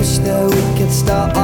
wish that we could start